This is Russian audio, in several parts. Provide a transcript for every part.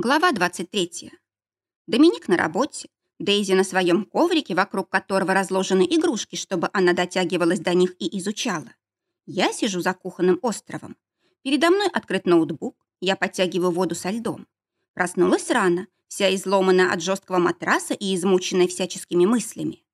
Глава 23. Доминик на работе, Дейзи на своем коврике, вокруг которого разложены игрушки, чтобы она дотягивалась до них и изучала. Я сижу за кухонным островом. Передо мной открыт ноутбук, я подтягиваю воду со льдом. Проснулась рано, вся изломанная от жесткого матраса и измученная всяческими мыслями.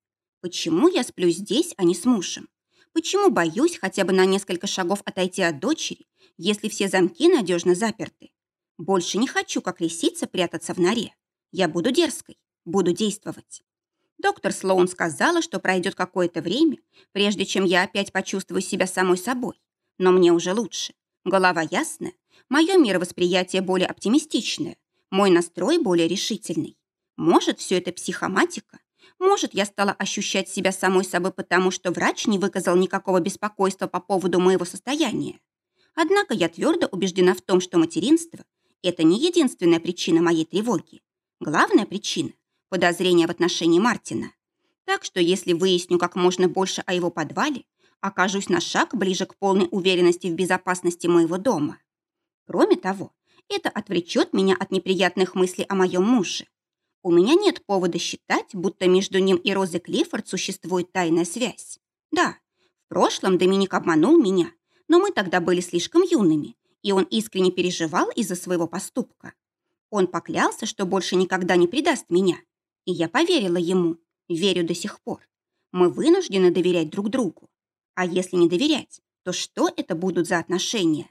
Почему я сплю здесь, а не с мужем? Почему боюсь хотя бы на несколько шагов отойти от дочери, если все замки надежно заперты? Больше не хочу, как лисица, прятаться в норе. Я буду дерзкой, буду действовать. Доктор Слоун сказала, что пройдет какое-то время, прежде чем я опять почувствую себя самой собой. Но мне уже лучше. Голова ясная, мое мировосприятие более оптимистичное, мой настрой более решительный. Может, все это психоматика? Может, я стала ощущать себя самой собой потому, что врач не выказал никакого беспокойства по поводу моего состояния? Однако я твердо убеждена в том, что материнство это не единственная причина моей тревоги. Главная причина – подозрение в отношении Мартина. Так что если выясню как можно больше о его подвале, окажусь на шаг ближе к полной уверенности в безопасности моего дома. Кроме того, это отвлечет меня от неприятных мыслей о моем муже. У меня нет повода считать, будто между ним и Розой Клиффорд существует тайная связь. Да, в прошлом Доминик обманул меня, но мы тогда были слишком юными, и он искренне переживал из-за своего поступка. Он поклялся, что больше никогда не предаст меня. И я поверила ему, верю до сих пор. Мы вынуждены доверять друг другу. А если не доверять, то что это будут за отношения?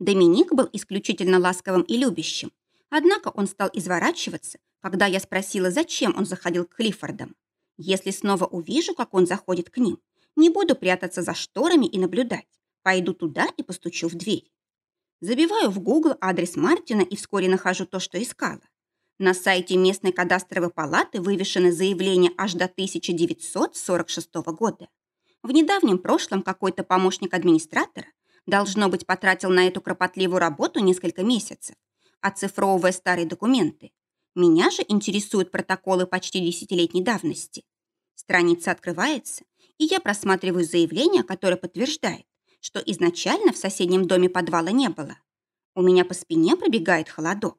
Доминик был исключительно ласковым и любящим. Однако он стал изворачиваться, когда я спросила, зачем он заходил к Клиффордам. Если снова увижу, как он заходит к ним, не буду прятаться за шторами и наблюдать. Пойду туда и постучу в дверь. Забиваю в Google адрес Мартина и вскоре нахожу то, что искала. На сайте местной кадастровой палаты вывешено заявление аж до 1946 года. В недавнем прошлом какой-то помощник администратора, должно быть, потратил на эту кропотливую работу несколько месяцев, оцифровывая старые документы. Меня же интересуют протоколы почти десятилетней давности. Страница открывается, и я просматриваю заявление, которое подтверждает, что изначально в соседнем доме подвала не было. У меня по спине пробегает холодок.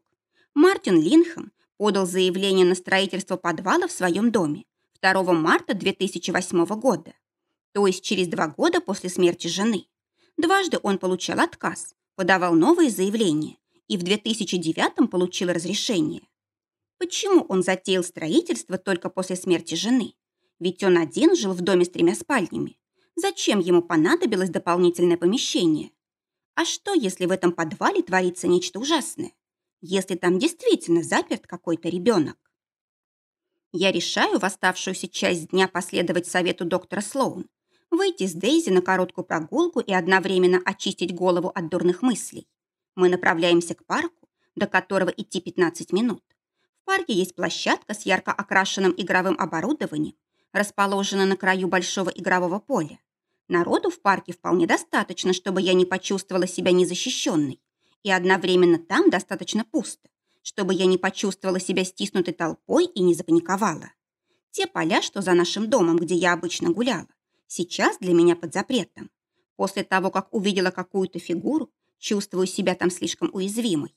Мартин Линхэм подал заявление на строительство подвала в своем доме 2 марта 2008 года, то есть через два года после смерти жены. Дважды он получал отказ, подавал новые заявления и в 2009 получил разрешение. Почему он затеял строительство только после смерти жены? Ведь он один жил в доме с тремя спальнями. Зачем ему понадобилось дополнительное помещение? А что, если в этом подвале творится нечто ужасное? Если там действительно заперт какой-то ребенок? Я решаю в оставшуюся часть дня последовать совету доктора Слоун, выйти с Дейзи на короткую прогулку и одновременно очистить голову от дурных мыслей. Мы направляемся к парку, до которого идти 15 минут. В парке есть площадка с ярко окрашенным игровым оборудованием, расположена на краю большого игрового поля. Народу в парке вполне достаточно, чтобы я не почувствовала себя незащищенной. И одновременно там достаточно пусто, чтобы я не почувствовала себя стиснутой толпой и не запаниковала. Те поля, что за нашим домом, где я обычно гуляла, сейчас для меня под запретом. После того, как увидела какую-то фигуру, чувствую себя там слишком уязвимой.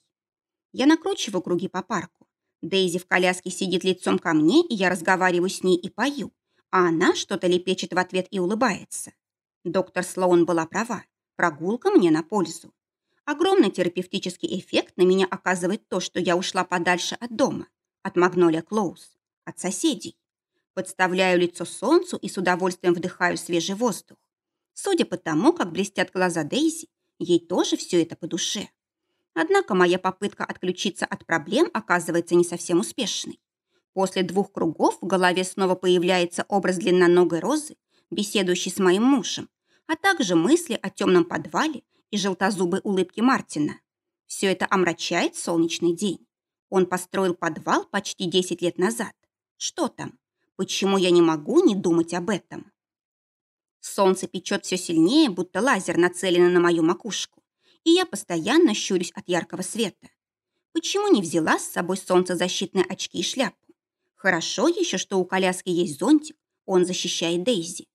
Я накручиваю круги по парку. Дейзи в коляске сидит лицом ко мне, и я разговариваю с ней и пою, а она что-то лепечет в ответ и улыбается. Доктор Слоун была права. Прогулка мне на пользу. Огромный терапевтический эффект на меня оказывает то, что я ушла подальше от дома, от Магнолия Клоус, от соседей. Подставляю лицо солнцу и с удовольствием вдыхаю свежий воздух. Судя по тому, как блестят глаза Дейзи, ей тоже все это по душе. Однако моя попытка отключиться от проблем оказывается не совсем успешной. После двух кругов в голове снова появляется образ длинноногой розы, беседующий с моим мужем, а также мысли о темном подвале и желтозубой улыбке Мартина. Все это омрачает солнечный день. Он построил подвал почти 10 лет назад. Что там? Почему я не могу не думать об этом? Солнце печет все сильнее, будто лазер нацелен на мою макушку, и я постоянно щурюсь от яркого света. Почему не взяла с собой солнцезащитные очки и шляпу? Хорошо еще, что у коляски есть зонтик, он защищает Дейзи.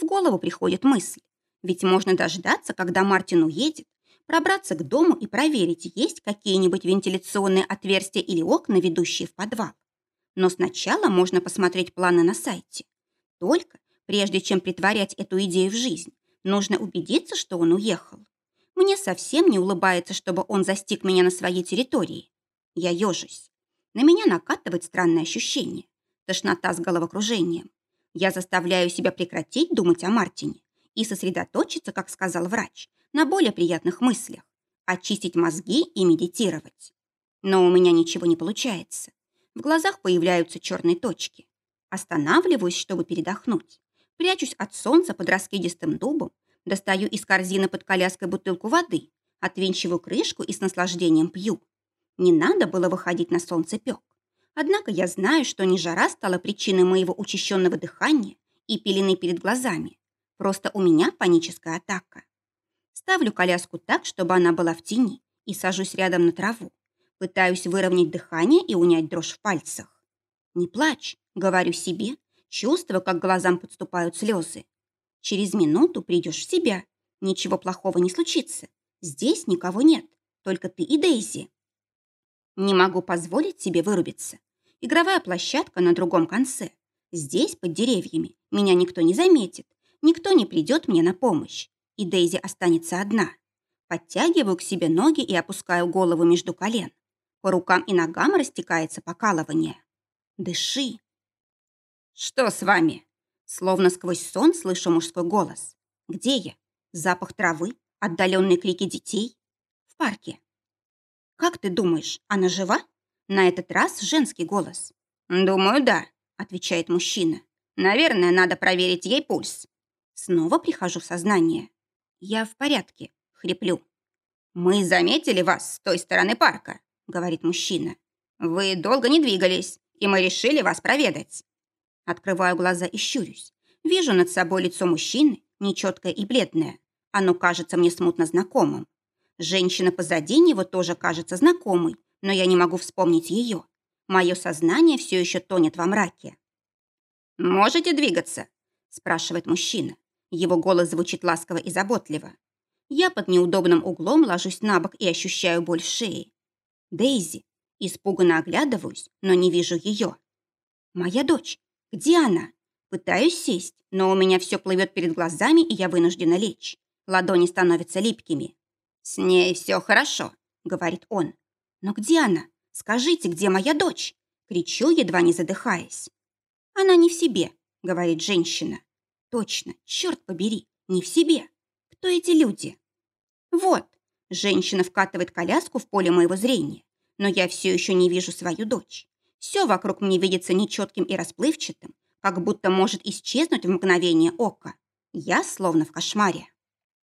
В голову приходит мысль, ведь можно дождаться, когда Мартин уедет, Пробраться к дому и проверить, есть какие-нибудь вентиляционные отверстия или окна, ведущие в подвал. Но сначала можно посмотреть планы на сайте. Только, прежде чем притворять эту идею в жизнь, нужно убедиться, что он уехал. Мне совсем не улыбается, чтобы он застиг меня на своей территории. Я ежусь. На меня накатывает странное ощущение. Тошнота с головокружением. Я заставляю себя прекратить думать о Мартине и сосредоточиться, как сказал врач, на более приятных мыслях, очистить мозги и медитировать. Но у меня ничего не получается. В глазах появляются черные точки. Останавливаюсь, чтобы передохнуть. Прячусь от солнца под раскидистым дубом, достаю из корзины под коляской бутылку воды, отвинчиваю крышку и с наслаждением пью. Не надо было выходить на солнцепек. Однако я знаю, что не жара стала причиной моего учащенного дыхания и пелены перед глазами. Просто у меня паническая атака. Ставлю коляску так, чтобы она была в тени, и сажусь рядом на траву. Пытаюсь выровнять дыхание и унять дрожь в пальцах. «Не плачь», — говорю себе, чувствуя, как глазам подступают слезы. «Через минуту придешь в себя. Ничего плохого не случится. Здесь никого нет, только ты и Дейзи». Не могу позволить себе вырубиться. Игровая площадка на другом конце. Здесь, под деревьями, меня никто не заметит, никто не придет мне на помощь и Дейзи останется одна. Подтягиваю к себе ноги и опускаю голову между колен. По рукам и ногам растекается покалывание. Дыши. Что с вами? Словно сквозь сон слышу мужской голос. Где я? Запах травы? Отдаленные крики детей? В парке. Как ты думаешь, она жива? На этот раз женский голос. Думаю, да, отвечает мужчина. Наверное, надо проверить ей пульс. Снова прихожу в сознание. «Я в порядке», — хриплю. «Мы заметили вас с той стороны парка», — говорит мужчина. «Вы долго не двигались, и мы решили вас проведать». Открываю глаза и щурюсь. Вижу над собой лицо мужчины, нечеткое и бледное. Оно кажется мне смутно знакомым. Женщина позади него тоже кажется знакомой, но я не могу вспомнить ее. Мое сознание все еще тонет во мраке. «Можете двигаться?» – спрашивает мужчина. Его голос звучит ласково и заботливо. Я под неудобным углом ложусь на бок и ощущаю боль в шее. Дейзи. Испуганно оглядываюсь, но не вижу ее. Моя дочь. Где она? Пытаюсь сесть, но у меня все плывет перед глазами, и я вынуждена лечь. Ладони становятся липкими. «С ней все хорошо», — говорит он. «Но где она? Скажите, где моя дочь?» Кричу, едва не задыхаясь. «Она не в себе», — говорит женщина. Точно, черт побери, не в себе. Кто эти люди? Вот, женщина вкатывает коляску в поле моего зрения, но я все еще не вижу свою дочь. Все вокруг мне видится нечетким и расплывчатым, как будто может исчезнуть в мгновение ока. Я словно в кошмаре.